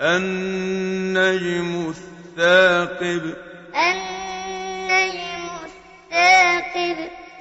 النجم الثاقب. النجم